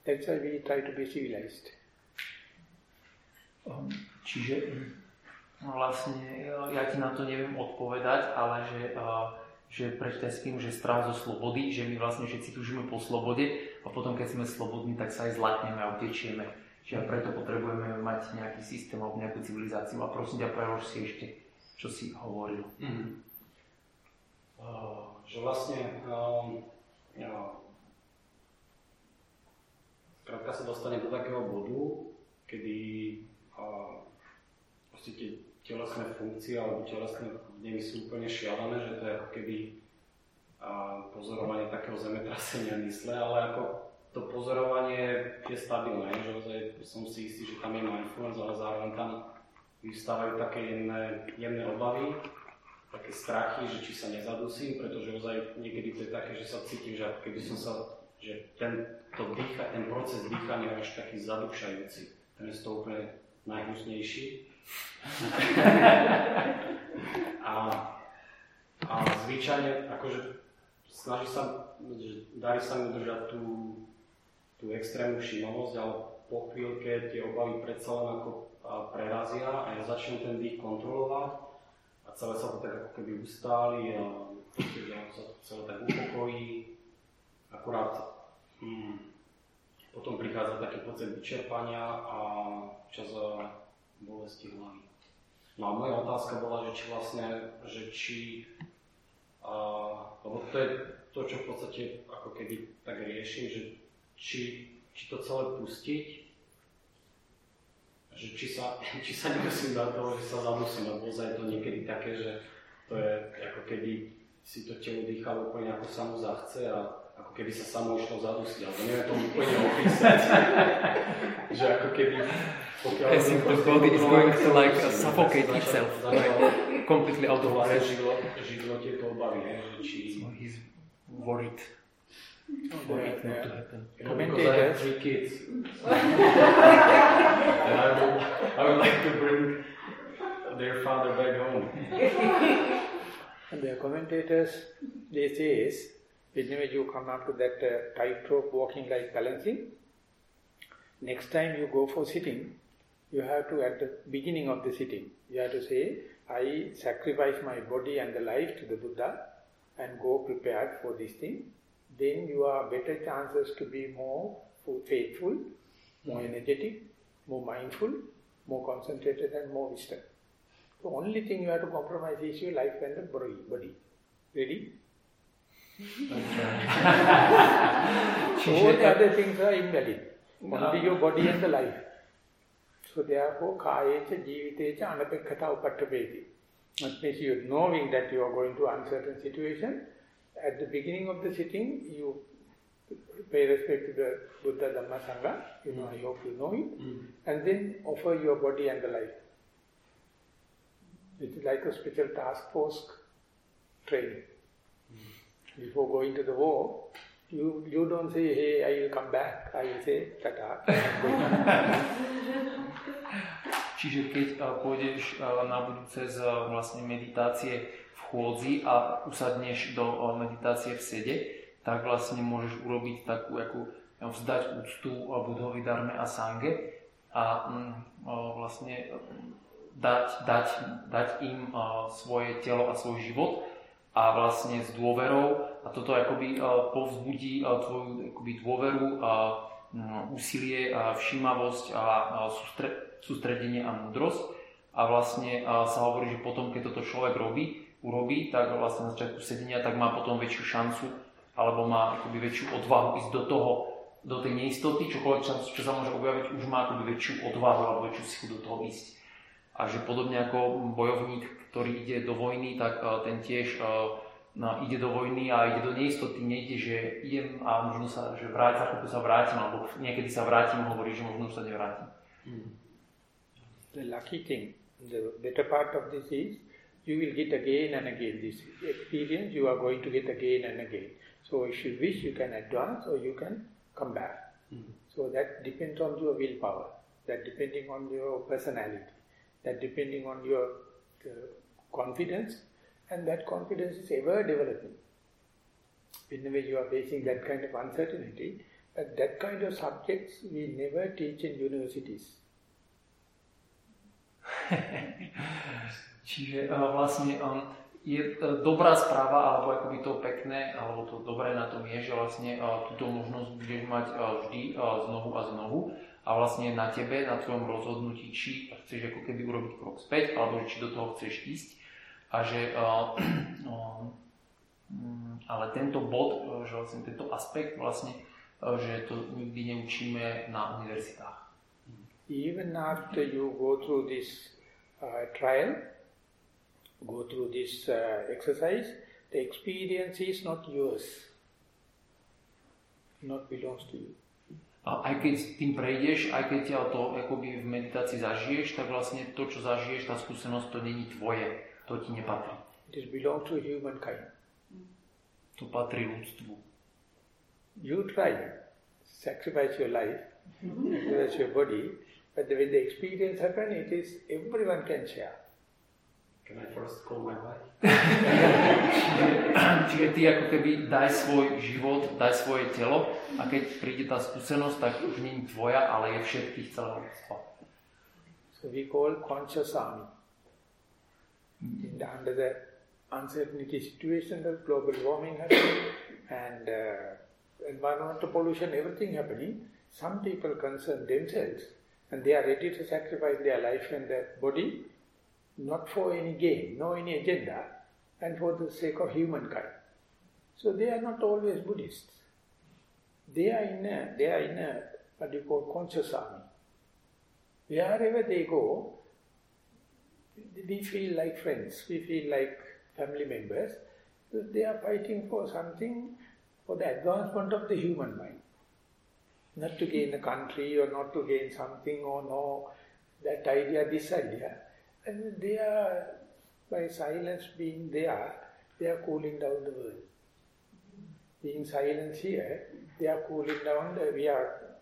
That's why we try to be civilized. Um, čiže no vlastne ja ti na to neviem odpovedať, ale že, uh, že prečítaj s tým, že strach zo slobody, že my vlastne všetci tužíme po slobode a potom keď sme slobodní, tak sa aj zlatneme a utečieme. Čiže preto potrebujeme mať nejaký systém alebo nejakú civilizáciu. A prosím ťa, prelož si ešte, čo si hovoril. Mm-hmm. Uh, že vlastne um, ja, skrátka sa dostane do takého bodu, kedy uh, proste tie telesné funkcie alebo telesné vnemy sú úplne šialené, že to je ako keby uh, pozorovanie takého zemetrasenia mysle, ale ako to pozorovanie je stabilné, že som si istý, že tam je mindfulness, ale zároveň tam vystávajú také jemné, jemné obavy, také strachy, že či sa nezadusím, pretože ozaj niekedy to je také, že sa cítim, že keby som sa, že ten, to dýcha, ten proces dýchania je až taký zadúšajúci. Ten je toho úplne najhnusnejší. a, a zvyčajne, akože snaží sa, darí sa mi udržať tú tú extrémnu všímavosť, ale po chvíľke tie obavy predsa len ako prerazia a ja začnem ten dých kontrolovať a celé sa to tak ako keby ustáli a sa to celé tak upokojí. Akurát hmm, potom prichádza taký pocit vyčerpania a čas bolesti hlavy. No a moja otázka bola, že či vlastne, že či, a, lebo to je to, čo v podstate ako keby tak riešim, že či, či to celé pustiť, že či sa, či sa nemusím dať toho, že sa zadusím, lebo je to niekedy také, že to je ako keby si to telo dýchalo úplne ako sa mu zachce a ako keby sa samo išlo zadusiť, alebo neviem to úplne opísať, že ako keby pokiaľ As if the body is going to like suffocate itself, completely out of breath. Židlo, židlo tieto obavy, že či... So he's worried for it not to happen. Because I have three kids. and I would, I would like to bring their father back home. and the commentators, they say, whenever you come up to that uh, tightrope walking like balancing, next time you go for sitting, you have to, at the beginning of the sitting, you have to say, I sacrifice my body and the life to the Buddha and go prepared for this thing then you are better chances to be more faithful, more hmm. energetic, more mindful, more concentrated and more wisdom. The only thing you have to compromise is your life and the body. Ready? All the other things are invalid. Only your body and the life. So therefore, kayecha jivitecha anapekkata upattapeti. That means you knowing that you are going to uncertain situation, at the beginning of the sitting, you pay respect to the Buddha Dhamma Sangha, you know, I hope you know it, mm. and then offer your body and the life. It's like a special task force training. Mm. Before going to the war, you, you don't say, hey, I will come back. I will say, tata. Čiže keď uh, pôjdeš uh, na budúce z uh, vlastne meditácie chôdzi a usadneš do meditácie v sede, tak vlastne môžeš urobiť takú, ako, vzdať úctu Budhovi, Darme a Sange a mm, vlastne dať, dať, dať im svoje telo a svoj život a vlastne s dôverou a toto akoby povzbudí tvoju akoby dôveru a mm, úsilie a všímavosť a sústredenie a múdrosť. A vlastne sa hovorí, že potom, keď toto človek robí, urobí, tak vlastne na začiatku sedenia, tak má potom väčšiu šancu alebo má akoby väčšiu odvahu ísť do toho, do tej neistoty, čokoľvek, čo, čo sa môže objaviť, už má akoby väčšiu odvahu alebo väčšiu silu do toho ísť. A že podobne ako bojovník, ktorý ide do vojny, tak ten tiež no, ide do vojny a ide do neistoty, nejde, že idem a možno sa, že vráť, za sa vrátim, alebo niekedy sa vrátim, hovorí, že možno sa nevrátim. Mm. The lucky thing the better part of this is you will get again and again this experience you are going to get again and again. So if you wish you can advance or you can come back. Mm -hmm. So that depends on your willpower, that depending on your personality, that depending on your uh, confidence and that confidence is ever developing. Whenever you are facing that kind of uncertainty, but that kind of subjects we never teach in universities. Čiže uh, vlastne um, je uh, dobrá správa, alebo akoby to pekné, alebo to dobré na tom je, že vlastne uh, túto možnosť budeš mať vždy znovu a znovu a vlastne na tebe, na tvojom rozhodnutí, či chceš ako keby urobiť krok späť, alebo či do toho chceš ísť. A že, uh, ale tento bod, že vlastne tento aspekt vlastne, že to nikdy neučíme na univerzitách. Even after you go through this uh, trial, go through this uh, exercise, the experience is not yours, not belongs to you. A aj keď tým prejdeš, aj keď ťa to akoby v meditácii zažiješ, tak vlastne to, čo zažiješ, tá skúsenosť, to není tvoje, to ti nepatrí. It is belong to humankind. To patrí ľudstvu. You try, sacrifice your life, sacrifice your body, but when the experience happen, it is everyone can share. Can I first call my wife? čiže, ty ako keby daj svoj život, daj svoje telo a keď príde tá skúsenosť, tak už nie je tvoja, ale je všetkých celého ľudstva. So we call conscious army. In the, under the uncertainty situation, the global warming happening and uh, environmental pollution, everything happening, some people concern themselves and they are ready to sacrifice their life and their body, not for any gain, no any agenda, and for the sake of humankind. So they are not always Buddhists. They are in a, they are in a, what you call conscious army. Wherever they go, we feel like friends, we feel like family members. They are fighting for something for the advancement of the human mind not to gain a country or not to gain something or no, that idea, this idea. And they are, by silence being there, they are cooling down the world. Being silent here, they are cooling down, the, we are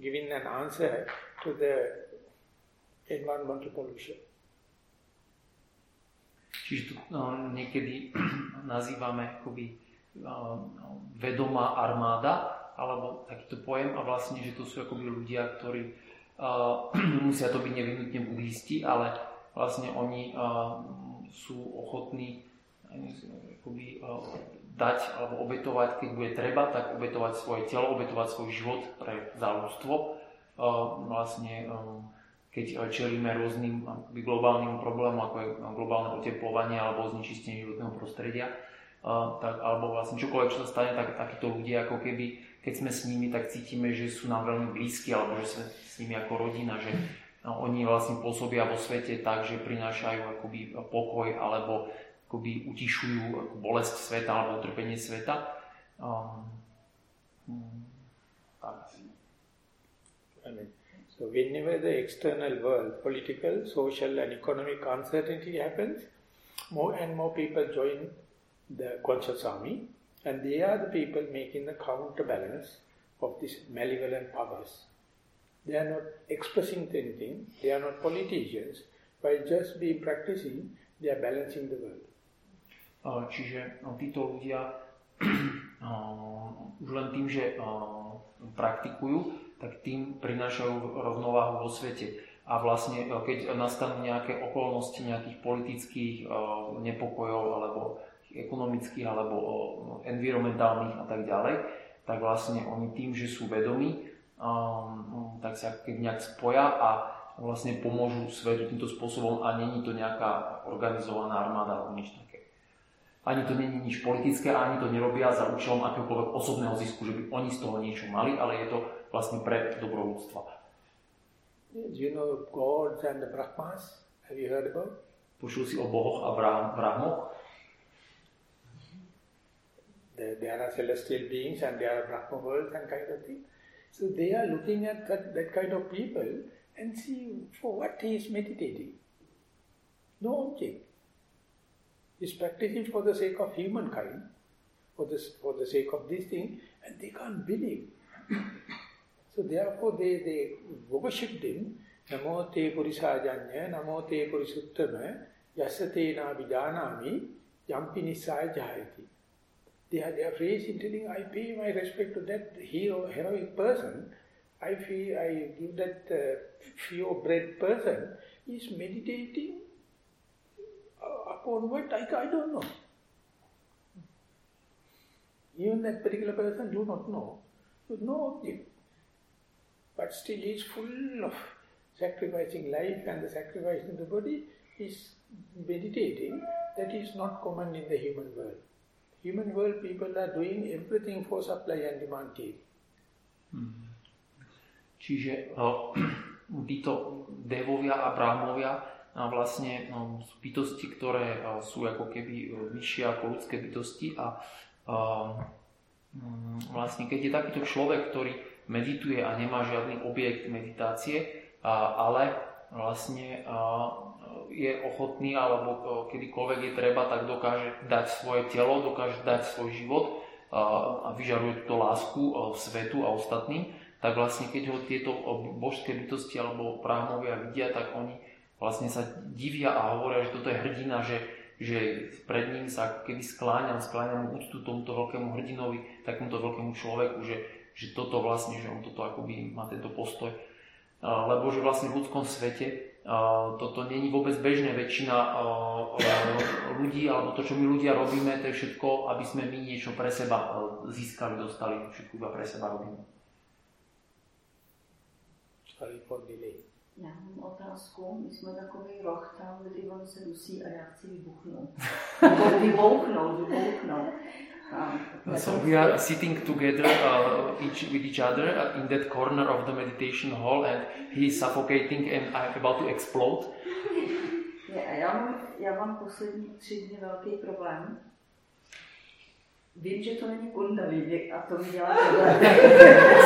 giving an answer to the environmental pollution. Čiže tu um, niekedy nazývame akoby um, vedomá armáda, alebo takýto pojem a vlastne, že to sú akoby ľudia, ktorí musia to byť nevyhnutne buddhisti, ale vlastne oni sú ochotní akoby, dať alebo obetovať, keď bude treba, tak obetovať svoje telo, obetovať svoj život pre záľudstvo. Uh, vlastne keď čelíme rôznym akoby, globálnym problémom, ako je globálne oteplovanie alebo znečistenie životného prostredia, tak, alebo vlastne čokoľvek, čo sa stane, tak takíto ľudia ako keby keď sme s nimi, tak cítime, že sú nám veľmi blízki, alebo že sme s nimi ako rodina, že no, oni vlastne pôsobia vo svete tak, že prinášajú akoby pokoj, alebo akoby utišujú bolesť sveta, alebo utrpenie sveta. Um, hmm, So whenever the external world, political, social and economic uncertainty happens, more and more people join the conscious army And they are the people making the counterbalance of these malevolent powers. They are not expressing anything, they are not politicians. By just being practicing, they are balancing the world. Čiže no, títo ľudia už len tým, že praktikujú, tak tým prinášajú rovnováhu vo svete. A vlastne, keď nastanú nejaké okolnosti nejakých politických nepokojov alebo ekonomických alebo environmentálnych a tak ďalej, tak vlastne oni tým, že sú vedomí, tak sa nejak spoja a vlastne pomôžu svetu týmto spôsobom a není to nejaká organizovaná armáda alebo nič také. Ani to není nič politické, ani to nerobia za účelom akéhokoľvek osobného zisku, že by oni z toho niečo mali, ale je to vlastne pre dobro ľudstva. Do you know gods and the Brahmas? Have you heard about? Počul si o bohoch a brahmoch? There, are celestial beings and there are Brahma worlds and kind of thing. So they are looking at that, that kind of people and see for what he is meditating. No object. He is practicing for the sake of humankind, for, this, for the sake of this thing, and they can't believe. so therefore they, they worshipped him, Namo te purisajanya, Namo te purisuttama, Yasate na vijanami, Yampi nisaya jayati. They are, they are phrasing telling, I pay my respect to that hero, heroic person, I feel, I give that uh, pure-bred person, is meditating upon what, I, I don't know. Even that particular person do not know. So no object. But still is full of sacrificing life and the sacrificing the body is meditating. That is not common in the human world. Human world people are doing everything for supply and demand team. Hmm. Čiže uh, títo devovia a brahmovia a vlastne no, sú bytosti, ktoré sú ako keby vyššie ako ľudské bytosti a mm, vlastne keď je takýto človek, ktorý medituje a nemá žiadny objekt meditácie, ale vlastne je ochotný alebo kedykoľvek je treba, tak dokáže dať svoje telo, dokáže dať svoj život a vyžaruje túto lásku svetu a ostatným, tak vlastne keď ho tieto božské bytosti alebo prámovia vidia, tak oni vlastne sa divia a hovoria, že toto je hrdina, že, že pred ním sa keby skláňam, skláňam úctu tomuto veľkému hrdinovi, takémuto veľkému človeku, že, že toto vlastne, že on toto akoby má tento postoj. Lebo že vlastne v ľudskom svete toto není vôbec bežné. Väčšina ľudí, alebo to, čo my ľudia robíme, to je všetko, aby sme my niečo pre seba získali, dostali. Všetko iba pre seba robíme. Já mám otázku. My jsme takový roh tam, kdy on se dusí a já chci vybuchnout. vybouchnout, vybouchnout. Um, so we are sitting together uh, each, with each other uh, in that corner of the meditation hall and he is suffocating and I'm about to explode. Yeah, já, mám, já mám poslední tři dny velký problém. Vím, že to není kundalini a to mi dělá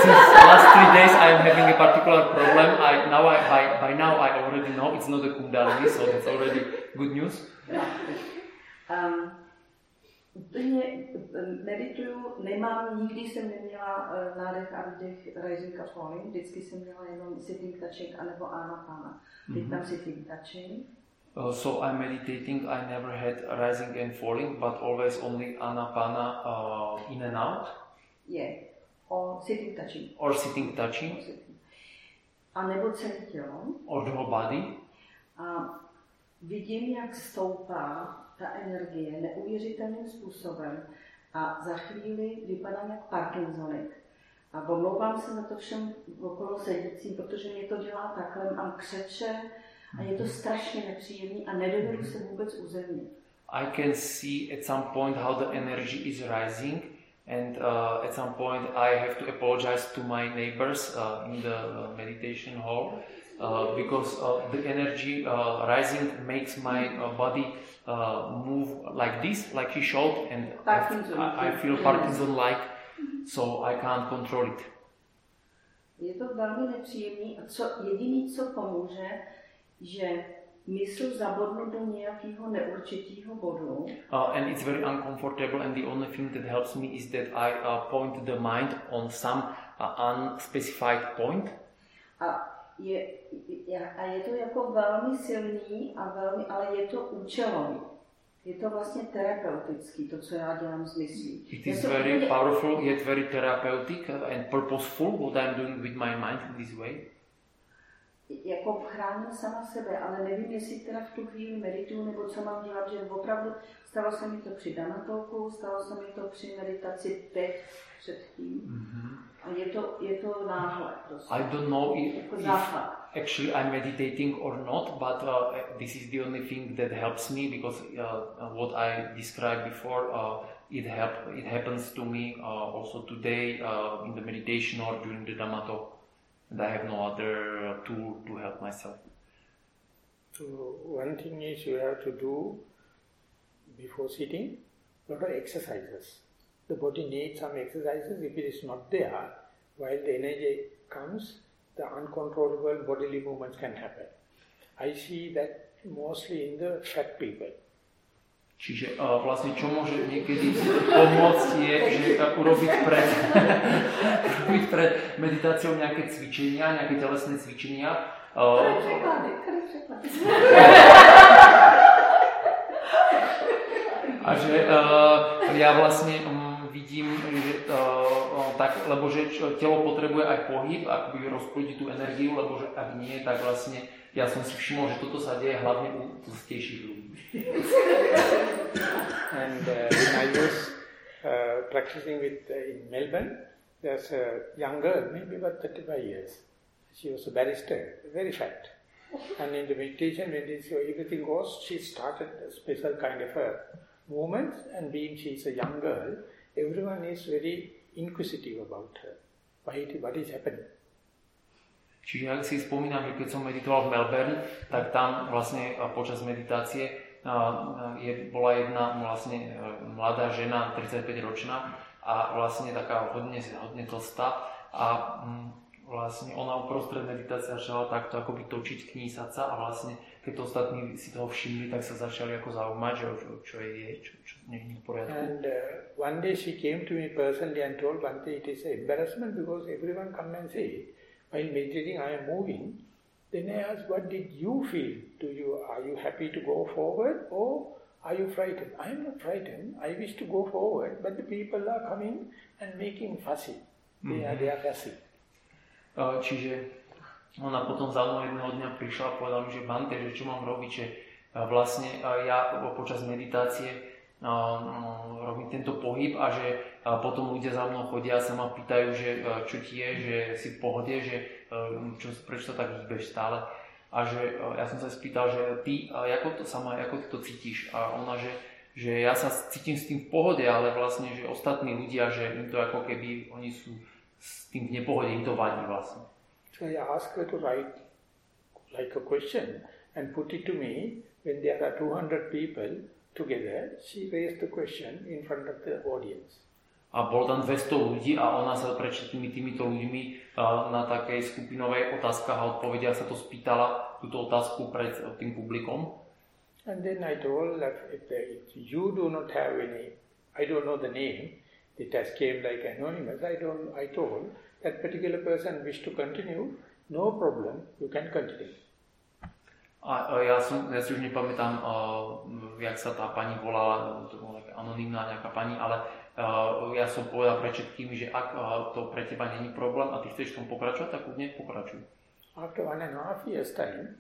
Since last three days I am having a particular problem. I, now I, by, by now I already know it's not a kundalini, so that's already good news. Um, úplně medituju, nemám, nikdy jsem neměla uh, nádech a výdech rising a falling, vždycky jsem měla jenom sitting touching anebo anapana. Teď mm-hmm. tam sitting touching. Uh, so I'm meditating, I never had rising and falling, but always only anapana uh, in and out. Yeah, or sitting touching. Or sitting touching. A nebo celé tělo. Or the whole body. A vidím, jak stoupá ta energie neuvěřitelným způsobem a za chvíli vypadám jak Parkinsonik. A omlouvám se za to všem okolo sedícím, protože mě to dělá takhle, mám křeče, a je to strašně nepříjemný a nedovedu se vůbec uzemnit. I can see at some point how the energy is rising and uh, at some point I have to apologize to my neighbors uh, in the uh, meditation hall uh, because uh, the energy uh, rising makes my uh, body uh, move like this, like he showed, and I, I feel Parkinson-like, so I can't control it. Je to velmi a co, co pomůže, že mysl do nějakého neurčitého bodu. Uh, and it's very uncomfortable and the only thing that helps me is that I uh, point the mind on some uh, unspecified point. A je, je, a je to jako velmi silný, a velmi, ale je to účelový. Je to vlastně terapeutický, to, co já dělám s myslí. It is very úplně- powerful yet very therapeutic and purposeful what I'm doing with my mind in this way. jako chráním sama sebe, ale nevím, jestli teda v tu chvíli medituju, nebo co mám dělat, že opravdu stalo se mi to při Danatolku, stalo se mi to při meditaci teď předtím. A je to, je to náhle prostě. I don't know if, if actually I'm meditating or not, but uh, this is the only thing that helps me because uh, what I described before, uh, it help, it happens to me uh, also today uh, in the meditation or during the Dhamma talk. And I have no other uh, tool to help myself. So one thing is you have to do before sitting a lot of exercises. The body needs some exercises. If it is not there, while the energy comes, the uncontrollable bodily movements can happen. I see that mostly in the fat people. Čiže uh, vlastne čo môže niekedy pomôcť je, že uh, urobiť pred, urobiť pred meditáciou nejaké cvičenia, nejaké telesné cvičenia. Uh, překlady, které překlady. a že uh, ja vlastne um, vidím, že uh, tak, lebo že telo potrebuje aj pohyb, akoby rozprúdiť tú energiu, lebo že ak nie, tak vlastne ja som si všimol, že toto sa deje hlavne u tlstejších ľudí. And uh, when I was uh, practicing with uh, in Melbourne, there's a young girl, maybe about 35 years. She was a barrister, very fat. And in the meditation, when this, everything goes, she started a special kind of a movement. And being she is a young girl, everyone is very inquisitive about her. Why it, what is happening? Čiže ja si spomínam, že keď som meditoval v Melbourne, tak tam vlastne počas meditácie je, bola jedna vlastne e, mladá žena, 35 ročná a vlastne taká hodne, hodne tlstá a mm, vlastne ona uprostred meditácie začala takto akoby točiť, knísať sa a vlastne keď to ostatní si toho všimli, tak sa začali ako zaujímať, že čo, čo je jej, čo, čo je v poriadku. And uh, one day she came to me personally and told one day it is an embarrassment because everyone come and say, while meditating I am moving. Then I asked, what did you feel? Do you are you happy to go forward or are you frightened? I am not frightened. I wish to go forward, but the people are coming and making fussy. They are they are fussy. Čiže ona potom za mnou jedného dňa prišla a povedala mi, že Bante, že čo mám robiť, že vlastne ja počas meditácie no, robím tento pohyb a že potom ľudia za mnou chodia a sa ma pýtajú, že čo ti je, že si v pohode, že čo, prečo sa tak hýbeš stále. A že ja som sa spýtal, že ty, ako to sama, ako ty to cítiš? A ona, že, že ja sa cítim s tým v pohode, ale vlastne, že ostatní ľudia, že im to ako keby, oni sú s tým im to vadí vlastne. So I asked her to write like a question and put it to me when there are 200 people together. She raised the question in front of the audience. A bolo tam 200 ľudí a ona sa pred všetkými týmito ľuďmi uh, na takej skupinovej otázkach a odpovediach sa to spýtala, túto otázku pred uh, tým publikom. And then I told that if, if you do not have any, I don't know the name, it has came like anonymous, I don't, I told that particular person wish to continue, no problem, you can continue. A ja, som, ja si už nepamätám, uh, jak sa tá pani volala, to taká anonimná nejaká pani, ale ja som povedal pre všetkými, že ak to pre teba není problém a ty chceš v tom pokračovať, tak kľudne pokračuj. After one and a half years time,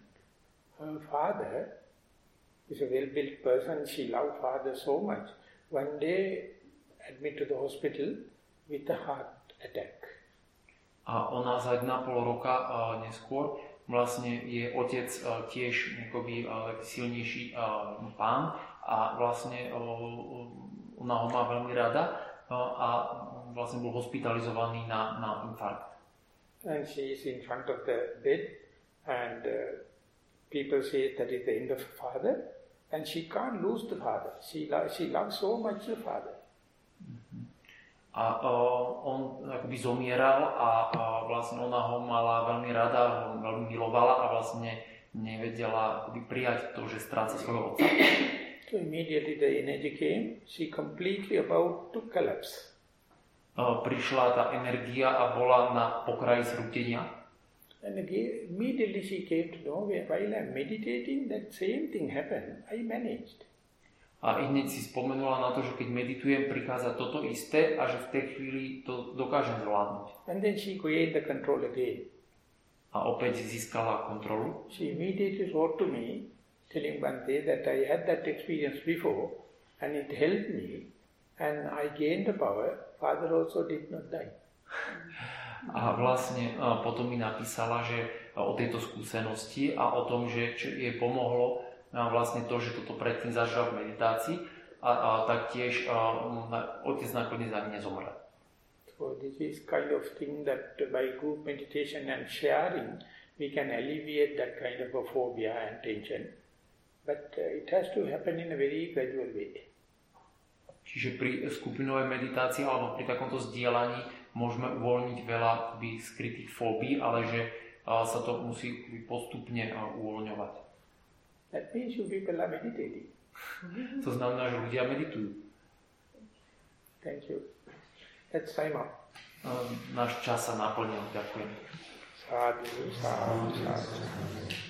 her father is a well-built person, she loved father so much. One day admit to the hospital with a heart attack. A ona za 1,5 roka uh, neskôr vlastne je otec uh, tiež akoby uh, silnejší uh, pán a vlastne uh, ona ho má veľmi rada uh, a vlastne bol hospitalizovaný na, na infarkt. And she is in front of the bed and uh, people say that is the end of the father and she can't lose the father. She, lo- she loves so much the father. A uh, on akoby zomieral a uh, vlastne ona ho mala veľmi rada, ho veľmi milovala a vlastne nevedela akoby prijať to, že stráca svojho otca. So immediately the energy came, she completely about to collapse. Uh, prišla tá energia a bola na pokraji zrútenia. And again, immediately she came to know while I'm meditating, that same thing happened. I managed. A i hneď si spomenula na to, že keď meditujem, prichádza toto isté a že v tej chvíli to dokážem zvládnuť. And then she gained the control again. A opäť získala kontrolu. She immediately wrote to me, telling Bante that I had that experience before and it helped me and I gained the power. Father also did not die. A vlastne a potom mi napísala, že o tejto skúsenosti a o tom, že jej pomohlo vlastne to, že toto predtým zažila v meditácii a, a taktiež a, otec nakoniec ani nezomrel. So this is kind of thing that by group meditation and sharing we can alleviate that kind of a phobia and tension. But uh, it has to happen in a very gradual way. Čiže pri skupinovej meditácii alebo pri takomto zdieľaní môžeme uvoľniť veľa skrytých fóbií, ale že sa to musí postupne uvoľňovať. That means you people are meditating. To znamená, že ľudia meditujú. Thank you. Let's time up. Náš čas sa naplnil. Ďakujem. Sadhu, sadhu, sadhu.